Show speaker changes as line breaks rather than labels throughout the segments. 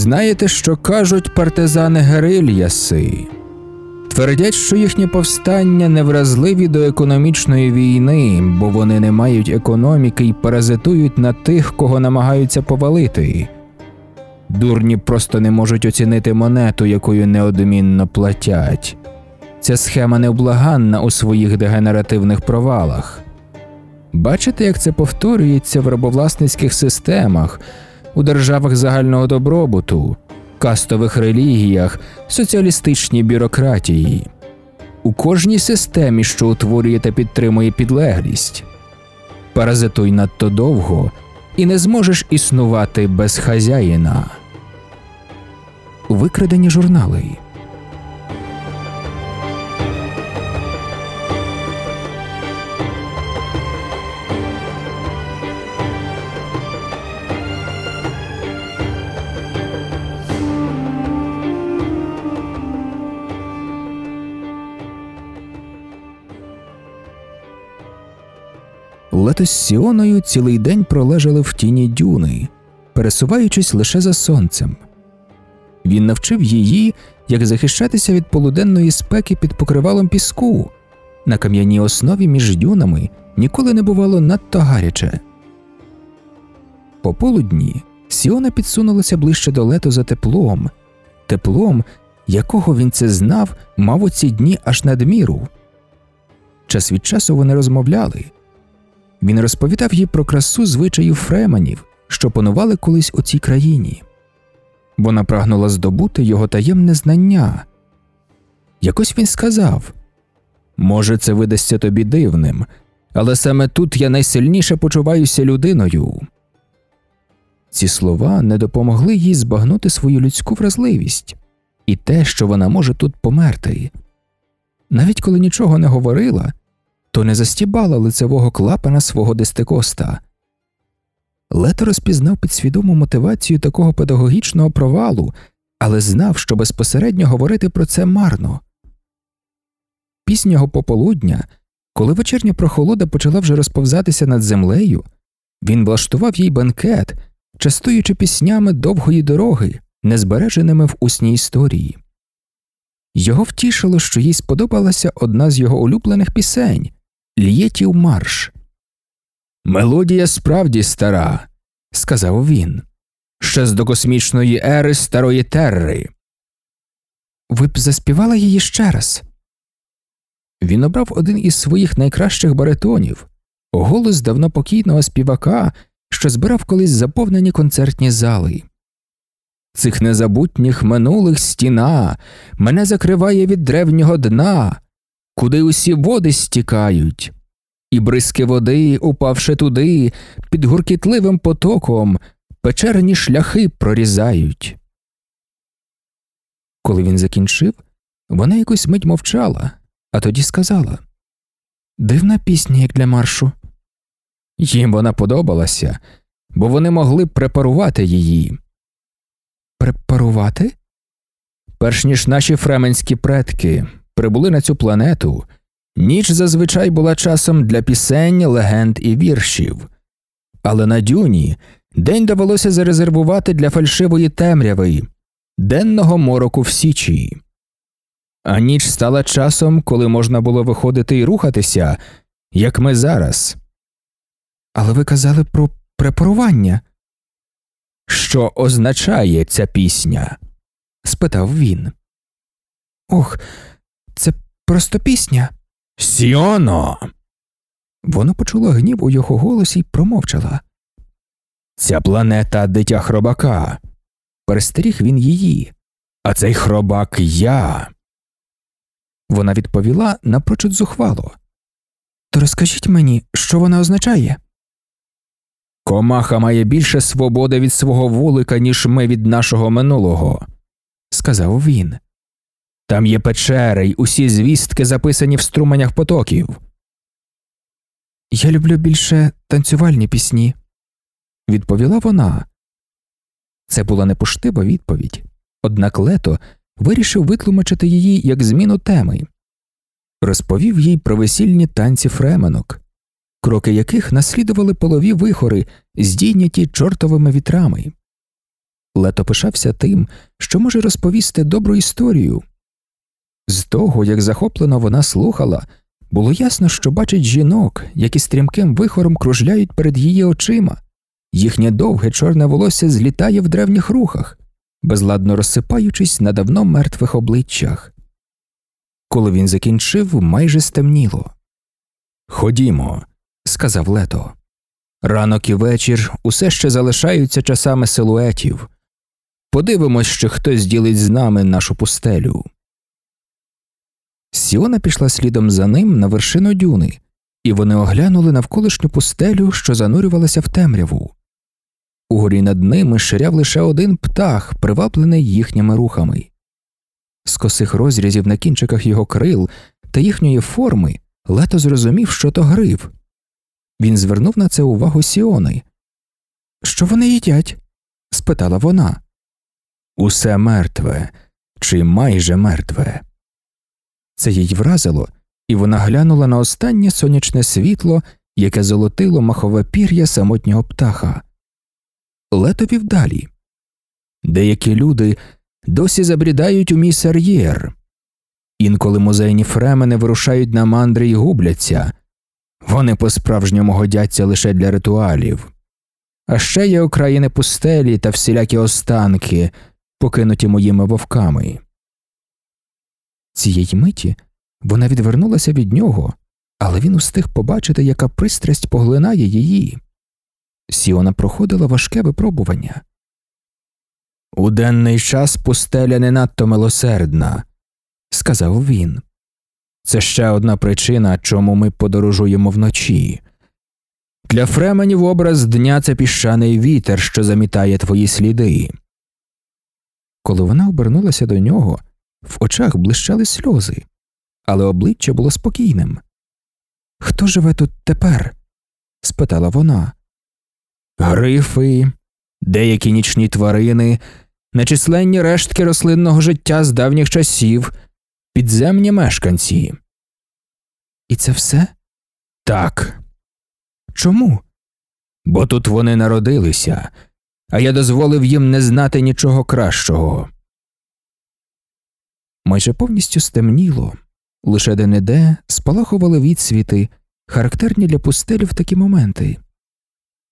Знаєте, що кажуть партизани Герильяси? Твердять, що їхні повстання невразливі до економічної війни, бо вони не мають економіки і паразитують на тих, кого намагаються повалити. Дурні просто не можуть оцінити монету, якою неодмінно платять. Ця схема невблаганна у своїх дегенеративних провалах. Бачите, як це повторюється в рабовласницьких системах, у державах загального добробуту, кастових релігіях, соціалістичній бюрократії, у кожній системі, що утворює та підтримує підлеглість. Паразитуй надто довго і не зможеш існувати без хазяїна. Викрадені журнали. Лето з Сіоною цілий день пролежали в тіні дюни, пересуваючись лише за сонцем. Він навчив її, як захищатися від полуденної спеки під покривалом піску. На кам'яній основі між дюнами ніколи не бувало надто гаряче. Пополудні Сіона підсунулася ближче до лето за теплом, теплом, якого він це знав, мав у ці дні аж надміру. Час від часу вони розмовляли. Він розповідав їй про красу звичаїв фреманів, що панували колись у цій країні. Вона прагнула здобути його таємне знання. Якось він сказав Може, це видасться тобі дивним, але саме тут я найсильніше почуваюся людиною. Ці слова не допомогли їй збагнути свою людську вразливість і те, що вона може тут померти. Навіть коли нічого не говорила, то не застібала лицевого клапана свого дестикоста. Лето розпізнав підсвідому мотивацію такого педагогічного провалу, але знав, що безпосередньо говорити про це марно. Піснього пополудня, коли вечірня прохолода почала вже розповзатися над землею, він влаштував їй банкет, частуючи піснями довгої дороги, незбереженими в усній історії. Його втішило, що їй сподобалася одна з його улюблених пісень Л'єтів марш. Мелодія справді стара, сказав він. Ще з докосмічної ери старої терри. Ви б заспівали її ще раз. Він обрав один із своїх найкращих баритонів, голос давно покійного співака, що збирав колись заповнені концертні зали. Цих незабутніх минулих стіна мене закриває від древнього дна, куди усі води стікають, і бризки води, упавши туди, під гуркітливим потоком, печерні шляхи прорізають. Коли він закінчив, вона якось мить мовчала, а тоді сказала Дивна пісня, як для маршу. Їм вона подобалася, бо вони могли препарувати її. Препарувати? Перш ніж наші фременські предки прибули на цю планету, ніч зазвичай була часом для пісень, легенд і віршів, але на дюні день довелося зарезервувати для фальшивої темряви, денного мороку в січі. А ніч стала часом, коли можна було виходити і рухатися, як ми зараз. Але ви казали про препарування. Що означає ця пісня? спитав він. Ох, просто пісня. Сіоно. Воно почуло гнів у його голосі й промовчала. Ця планета дитя хробака. Перестеріг він її. А цей хробак я. Вона відповіла напрочуд зухвало. То розкажіть мені, що вона означає? Комаха має більше свободи від свого вулика, ніж ми від нашого минулого, сказав він. Там є печери й усі звістки записані в струменях потоків. Я люблю більше танцювальні пісні, відповіла вона. Це була непоштива відповідь, однак лето вирішив витлумачити її як зміну теми, розповів їй про весільні танці фременок, кроки яких наслідували полові вихори, здійняті чортовими вітрами. Лето пишався тим, що може розповісти добру історію. З того, як захоплено вона слухала, було ясно, що бачить жінок, які стрімким вихором кружляють перед її очима, їхнє довге чорне волосся злітає в древніх рухах, безладно розсипаючись на давно мертвих обличчях. Коли він закінчив, майже стемніло. Ходімо, сказав Лето. Ранок і вечір усе ще залишаються часами силуетів. Подивимось, що хтось ділить з нами нашу пустелю. Сіона пішла слідом за ним на вершину дюни, і вони оглянули навколишню пустелю, що занурювалася в темряву. Угорі над ними ширяв лише один птах, приваблений їхніми рухами. З косих розрізів на кінчиках його крил та їхньої форми лето зрозумів, що то грив. Він звернув на це увагу Сіони. Що вони їдять? спитала вона. Усе мертве, чи майже мертве. Це їй вразило, і вона глянула на останнє сонячне світло, яке золотило махове пір'я самотнього птаха. Лето вів далі. Деякі люди досі забрідають у місар'єр. Інколи музейні фремени вирушають на мандри й губляться, вони по справжньому годяться лише для ритуалів. А ще є окраїни пустелі та всілякі останки, покинуті моїми вовками. Цієї миті вона відвернулася від нього, але він устиг побачити, яка пристрасть поглинає її. Сіона проходила важке випробування. У денний час пустеля не надто милосердна, сказав він. Це ще одна причина, чому ми подорожуємо вночі. Для фременів образ дня це піщаний вітер, що замітає твої сліди. Коли вона обернулася до нього, в очах блищали сльози, але обличчя було спокійним. Хто живе тут тепер? спитала вона. Грифи, деякі нічні тварини, нечисленні рештки рослинного життя з давніх часів, підземні мешканці. І це все? Так. Чому? Бо тут вони народилися, а я дозволив їм не знати нічого кращого. Майже повністю стемніло, лише де неде спалахували відсвіти, характерні для пустелі в такі моменти.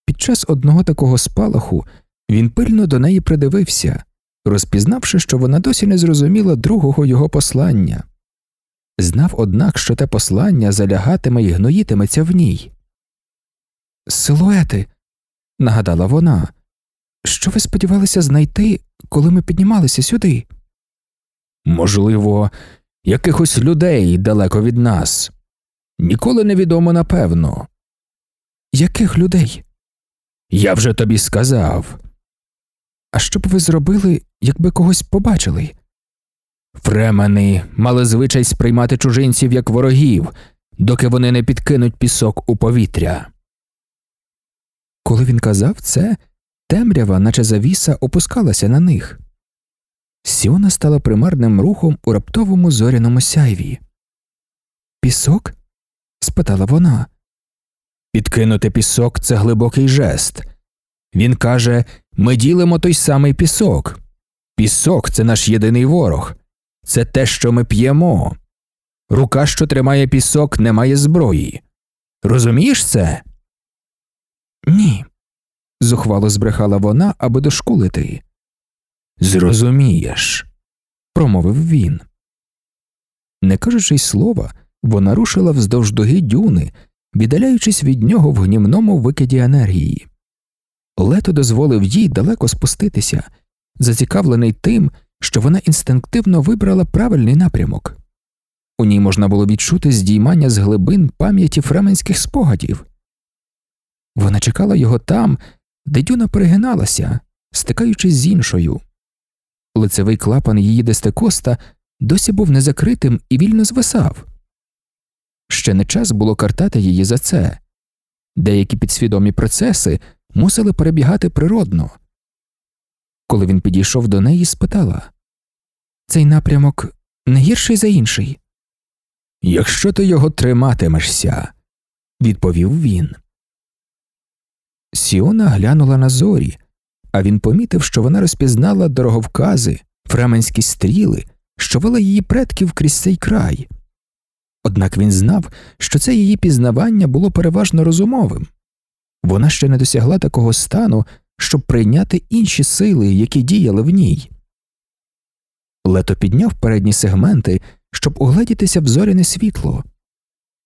Під час одного такого спалаху він пильно до неї придивився, розпізнавши, що вона досі не зрозуміла другого його послання. Знав, однак, що те послання залягатиме і гноїтиметься в ній. Силуети, нагадала вона, що ви сподівалися знайти, коли ми піднімалися сюди? Можливо, якихось людей далеко від нас. Ніколи не відомо напевно. Яких людей? Я вже тобі сказав. А що б ви зробили, якби когось побачили? Фремени мали звичай сприймати чужинців як ворогів, доки вони не підкинуть пісок у повітря. Коли він казав це, темрява, наче завіса, опускалася на них. Сіона стала примарним рухом у раптовому зоряному сяйві. Пісок? спитала вона. Підкинути пісок це глибокий жест. Він каже ми ділимо той самий пісок. Пісок це наш єдиний ворог, це те, що ми п'ємо. Рука, що тримає пісок, не має зброї. Розумієш це? Ні. зухвало збрехала вона, аби дошкулити. Зрозумієш, промовив він. Не кажучи й слова, вона рушила вздовж дуги дюни, віддаляючись від нього в гнівному викиді енергії. Лето дозволив їй далеко спуститися, зацікавлений тим, що вона інстинктивно вибрала правильний напрямок. У ній можна було відчути здіймання з глибин пам'яті фременських спогадів. Вона чекала його там, де дюна перегиналася, стикаючись з іншою. Лицевий клапан її дестекоста досі був незакритим і вільно звисав. Ще не час було картати її за це. Деякі підсвідомі процеси мусили перебігати природно. Коли він підійшов до неї, спитала Цей напрямок не гірший за інший. Якщо ти його триматимешся, відповів він. Сіона глянула на зорі, а він помітив, що вона розпізнала дороговкази, фременські стріли, що вели її предків крізь цей край. Однак він знав, що це її пізнавання було переважно розумовим вона ще не досягла такого стану, щоб прийняти інші сили, які діяли в ній. Лето підняв передні сегменти, щоб угледітися в зоряне світло.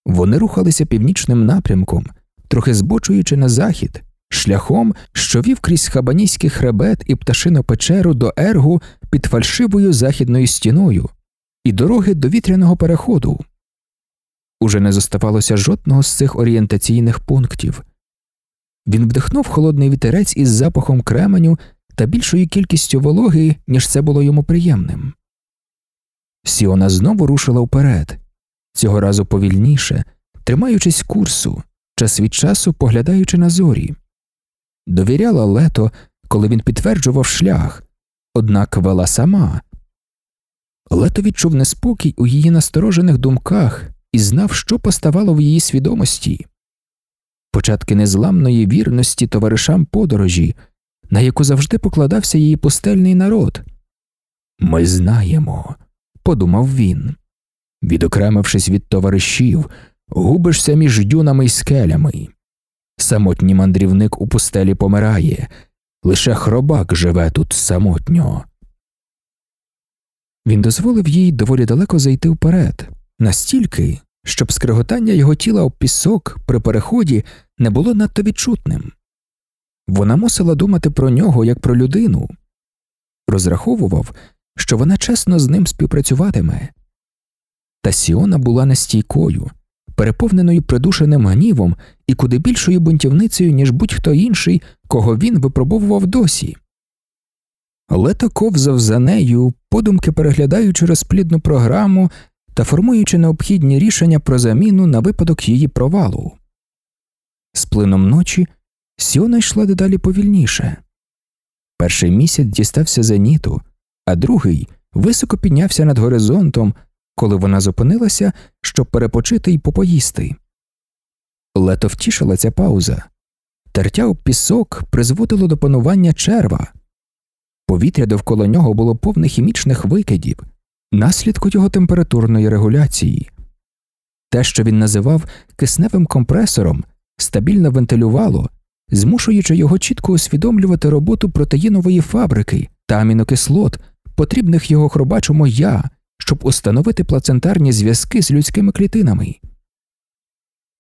Вони рухалися північним напрямком, трохи збочуючи на захід, шляхом, що вів крізь хабанійський хребет і пташину печеру до ергу під фальшивою західною стіною і дороги до вітряного переходу. Уже не зоставалося жодного з цих орієнтаційних пунктів. Він вдихнув холодний вітерець із запахом кременю та більшою кількістю вологи, ніж це було йому приємним. Сіона знову рушила вперед, цього разу повільніше, тримаючись курсу, час від часу поглядаючи на зорі. Довіряла лето, коли він підтверджував шлях, однак вела сама. Лето відчув неспокій у її насторожених думках і знав, що поставало в її свідомості початки незламної вірності товаришам подорожі, на яку завжди покладався її пустельний народ. Ми знаємо, подумав він. Відокремившись від товаришів, губишся між дюнами й скелями. Самотній мандрівник у пустелі помирає, лише хробак живе тут самотньо. Він дозволив їй доволі далеко зайти вперед, настільки, щоб скриготання його тіла об пісок при переході не було надто відчутним. Вона мусила думати про нього як про людину, розраховував, що вона чесно з ним співпрацюватиме. Та Сіона була нестійкою, переповненою придушеним гнівом і куди більшою бунтівницею, ніж будь-хто інший, кого він випробовував досі. Лето ковзав за нею, подумки переглядаючи розплідну програму та формуючи необхідні рішення про заміну на випадок її провалу. З плином ночі Сіона йшла дедалі повільніше. Перший місяць дістався зеніту, а другий високо піднявся над горизонтом, коли вона зупинилася, щоб перепочити й попоїсти. Лето втішила ця пауза. Тертя об пісок призводило до панування черва. Повітря довкола нього було повне хімічних викидів, наслідку його температурної регуляції. Те, що він називав кисневим компресором, стабільно вентилювало, змушуючи його чітко усвідомлювати роботу протеїнової фабрики та амінокислот, потрібних його хробачому я, щоб установити плацентарні зв'язки з людськими клітинами.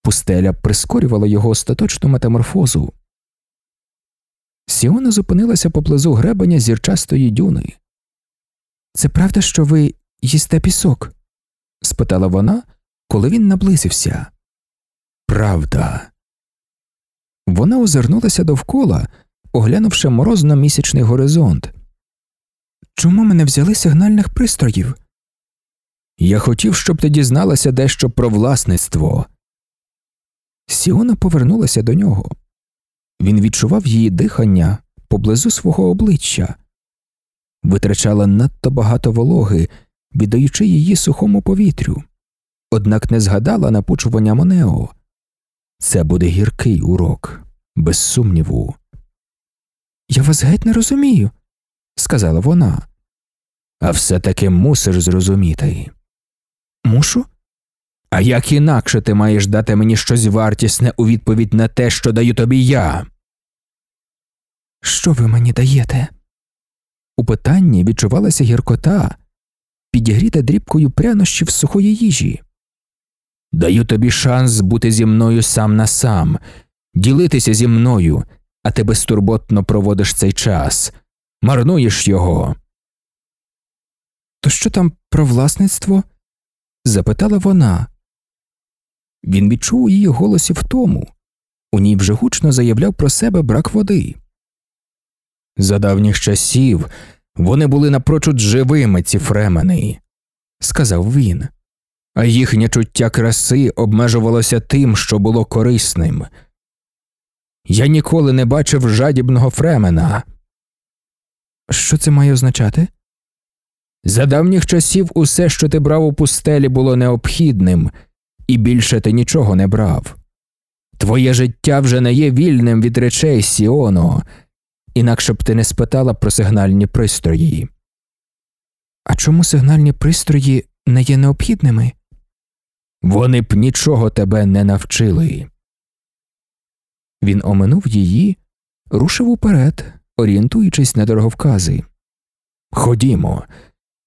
Пустеля прискорювала його остаточну метаморфозу. Сіона зупинилася поблизу гребеня зірчастої дюни. Це правда, що ви їсте пісок? спитала вона, коли він наблизився. Правда. Вона озирнулася довкола, оглянувши морозно місячний горизонт. Чому мене взяли сигнальних пристроїв? Я хотів, щоб ти дізналася дещо про власництво. Сіона повернулася до нього. Він відчував її дихання поблизу свого обличчя, витрачала надто багато вологи, віддаючи її сухому повітрю, однак не згадала напучування Монео. Це буде гіркий урок, без сумніву. Я вас геть не розумію, сказала вона. А все таки мусиш зрозуміти. Мушу? А як інакше ти маєш дати мені щось вартісне у відповідь на те, що даю тобі я? Що ви мені даєте? У питанні відчувалася гіркота, підігріта дрібкою прянощів сухої їжі. Даю тобі шанс бути зі мною сам на сам, ділитися зі мною, а ти безтурботно проводиш цей час, марнуєш його. То що там про власництво? Запитала вона. Він відчув у її голосі втому. У ній вже гучно заявляв про себе брак води. За давніх часів вони були напрочуд живими, ці фремени, сказав він, а їхнє чуття краси обмежувалося тим, що було корисним. Я ніколи не бачив жадібного фремена. Що це має означати? За давніх часів усе, що ти брав у пустелі, було необхідним, і більше ти нічого не брав. Твоє життя вже не є вільним від речей Сіоно, інакше б ти не спитала про сигнальні пристрої. А чому сигнальні пристрої не є необхідними? Вони б нічого тебе не навчили. Він оминув її, рушив уперед, орієнтуючись на дороговкази. Ходімо,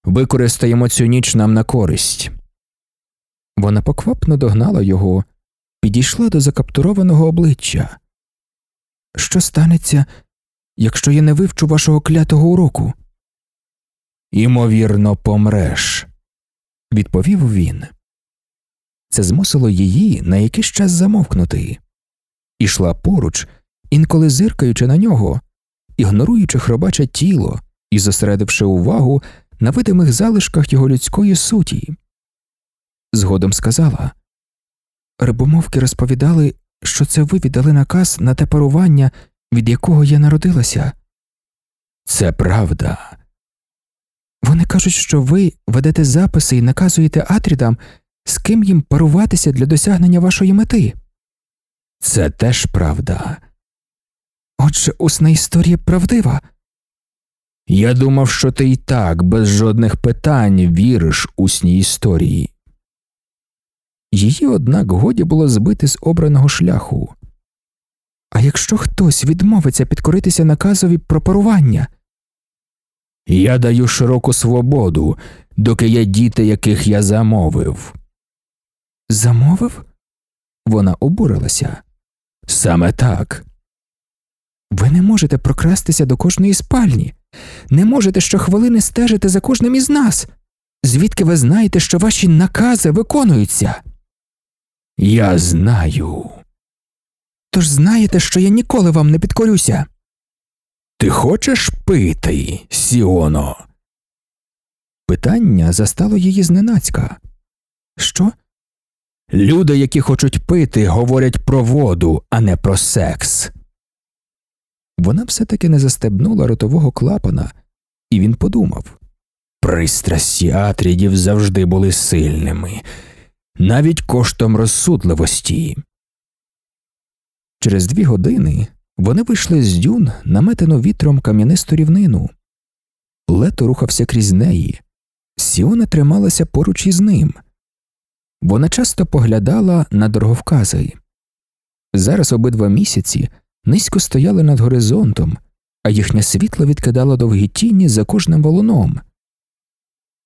використаємо цю ніч нам на користь. Вона поквапно догнала його, підійшла до закаптурованого обличчя. Що станеться, якщо я не вивчу вашого клятого уроку? Імовірно, помреш, відповів він. Це змусило її на якийсь час замовкнути. Ішла поруч, інколи зиркаючи на нього, ігноруючи хробаче тіло і зосередивши увагу на видимих залишках його людської суті. Згодом сказала Рибомовки розповідали, що це ви віддали наказ на те парування, від якого я народилася. Це правда. Вони кажуть, що ви ведете записи і наказуєте Атрідам, з ким їм паруватися для досягнення вашої мети. Це теж правда. Отже, усна історія правдива. Я думав, що ти і так без жодних питань віриш усній історії. Її, однак, годі було збити з обраного шляху. А якщо хтось відмовиться підкоритися наказові про парування? Я даю широку свободу, доки є діти, яких я замовив. Замовив? Вона обурилася. Саме так. Ви не можете прокрастися до кожної спальні, не можете щохвилини стежити за кожним із нас. Звідки ви знаєте, що ваші накази виконуються? Я знаю. Тож знаєте, що я ніколи вам не підкорюся. Ти хочеш пити, Сіоно? Питання застало її зненацька. Що? Люди, які хочуть пити, говорять про воду, а не про секс. Вона все таки не застебнула ротового клапана, і він подумав пристрасті атрідів завжди були сильними, навіть коштом розсудливості. Через дві години вони вийшли з дюн, наметену вітром кам'янисту рівнину. Лето рухався крізь неї, Сіона трималася поруч із ним. Вона часто поглядала на дороговкази. Зараз обидва місяці низько стояли над горизонтом, а їхнє світло відкидало довгі тіні за кожним волоном.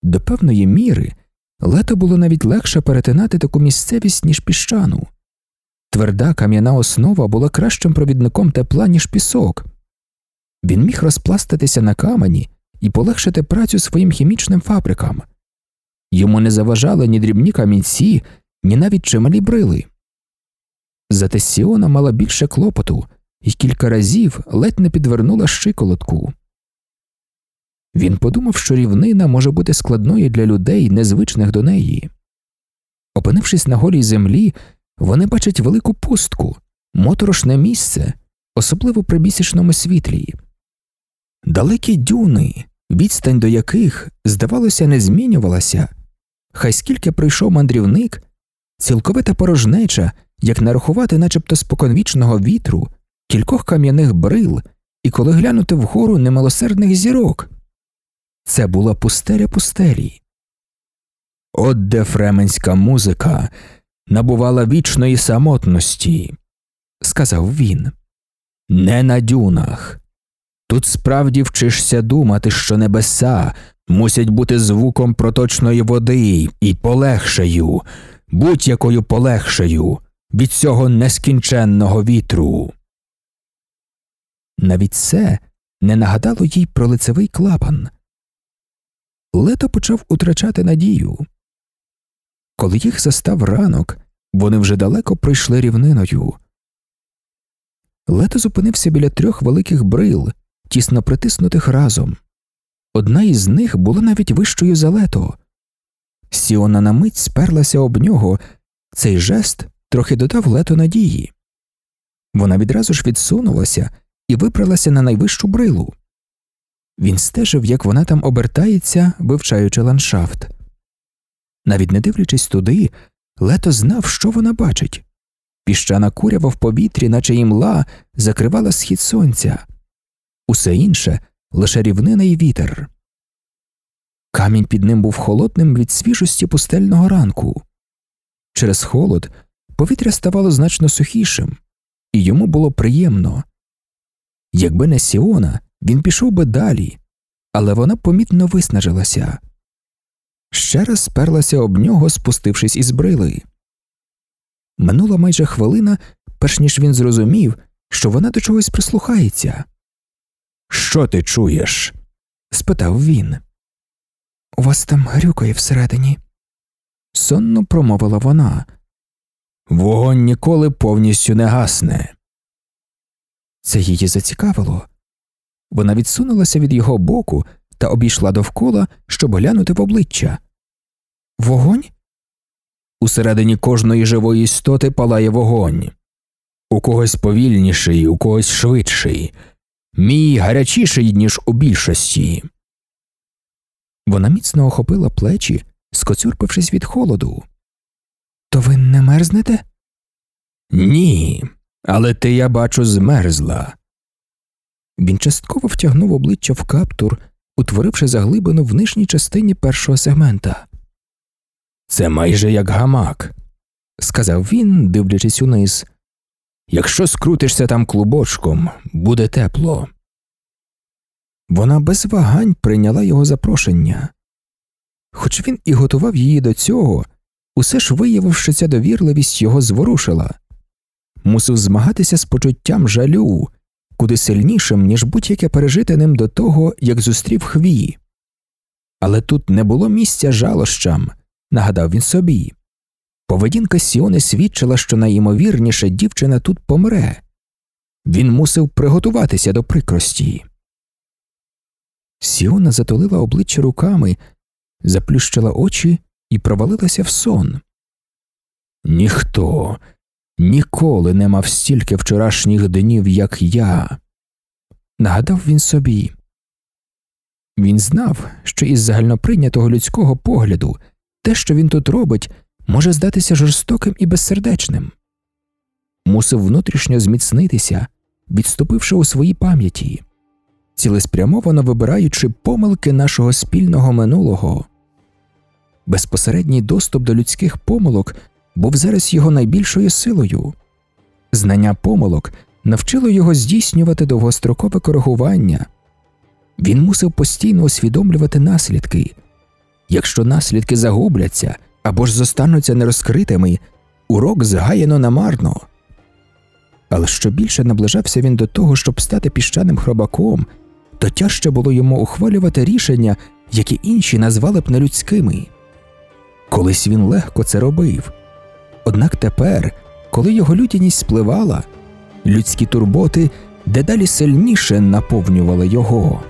До певної міри лето було навіть легше перетинати таку місцевість, ніж піщану. Тверда кам'яна основа була кращим провідником тепла, ніж пісок. Він міг розпластатися на камені і полегшити працю своїм хімічним фабрикам. Йому не заважали ні дрібні камінці, ні навіть чималі брили. Зате Сіона мала більше клопоту і кілька разів ледь не підвернула щиколотку. Він подумав, що рівнина може бути складною для людей, незвичних до неї. Опинившись на голій землі, вони бачать велику пустку, моторошне місце, особливо при місячному світлі. Далекі дюни, відстань до яких, здавалося, не змінювалася, хай скільки прийшов мандрівник, цілковита порожнеча, як нарахувати начебто споконвічного вітру, кількох кам'яних брил і коли глянути вгору немилосердних зірок. Це була пустеля пустелі. От де фременська музика набувала вічної самотності, сказав він. Не на дюнах. Тут справді вчишся думати, що небеса мусять бути звуком проточної води і полегшею, будь-якою полегшею від цього нескінченного вітру. Навіть це не нагадало їй про лицевий клапан. Лето почав утрачати надію. Коли їх застав ранок, вони вже далеко пройшли рівниною. Лето зупинився біля трьох великих брил, тісно притиснутих разом. Одна із них була навіть вищою за лето. Сіона на мить сперлася об нього, цей жест трохи додав лето надії. Вона відразу ж відсунулася і вибралася на найвищу брилу. Він стежив, як вона там обертається, вивчаючи ландшафт. Навіть не дивлячись туди, лето знав, що вона бачить. Піщана курява в повітрі, наче імла, закривала схід сонця. усе інше лише рівнина й вітер. Камінь під ним був холодним від свіжості пустельного ранку. Через холод повітря ставало значно сухішим, і йому було приємно. Якби не Сіона, він пішов би далі, але вона помітно виснажилася. Ще раз сперлася об нього, спустившись із брили. Минула майже хвилина, перш ніж він зрозумів, що вона до чогось прислухається. Що ти чуєш? спитав він. У вас там грюкає всередині, сонно промовила вона. Вогонь ніколи повністю не гасне. Це її зацікавило. Вона відсунулася від його боку та обійшла довкола, щоб глянути в обличчя. Вогонь? Усередині кожної живої істоти палає вогонь. У когось повільніший, у когось швидший, мій гарячіший, ніж у більшості. Вона міцно охопила плечі, скоцюрпившись від холоду. То ви не мерзнете? Ні, але ти, я бачу, змерзла. Він частково втягнув обличчя в каптур, утворивши заглибину в нижній частині першого сегмента. Це майже як гамак, сказав він, дивлячись униз. Якщо скрутишся там клубочком, буде тепло. Вона без вагань прийняла його запрошення. Хоч він і готував її до цього, усе ж виявив, що ця довірливість його зворушила, мусив змагатися з почуттям жалю, куди сильнішим, ніж будь-яке пережите ним до того, як зустрів хвії. Але тут не було місця жалощам, нагадав він собі. Поведінка Сіони свідчила, що найімовірніше дівчина тут помре. Він мусив приготуватися до прикрості. Сіона затулила обличчя руками, заплющила очі і провалилася в сон. Ніхто ніколи не мав стільки вчорашніх днів, як я, нагадав він собі. Він знав, що із загальноприйнятого людського погляду те, що він тут робить, може здатися жорстоким і безсердечним. Мусив внутрішньо зміцнитися, відступивши у своїй пам'яті, цілеспрямовано вибираючи помилки нашого спільного минулого. Безпосередній доступ до людських помилок був зараз його найбільшою силою. Знання помилок навчило його здійснювати довгострокове коригування. Він мусив постійно усвідомлювати наслідки. Якщо наслідки загубляться або ж зостануться нерозкритими, урок згаяно намарно. Але що більше наближався він до того, щоб стати піщаним хробаком, то тяжче було йому ухвалювати рішення, які інші назвали б нелюдськими. Колись він легко це робив. Однак тепер, коли його людяність спливала, людські турботи дедалі сильніше наповнювали його.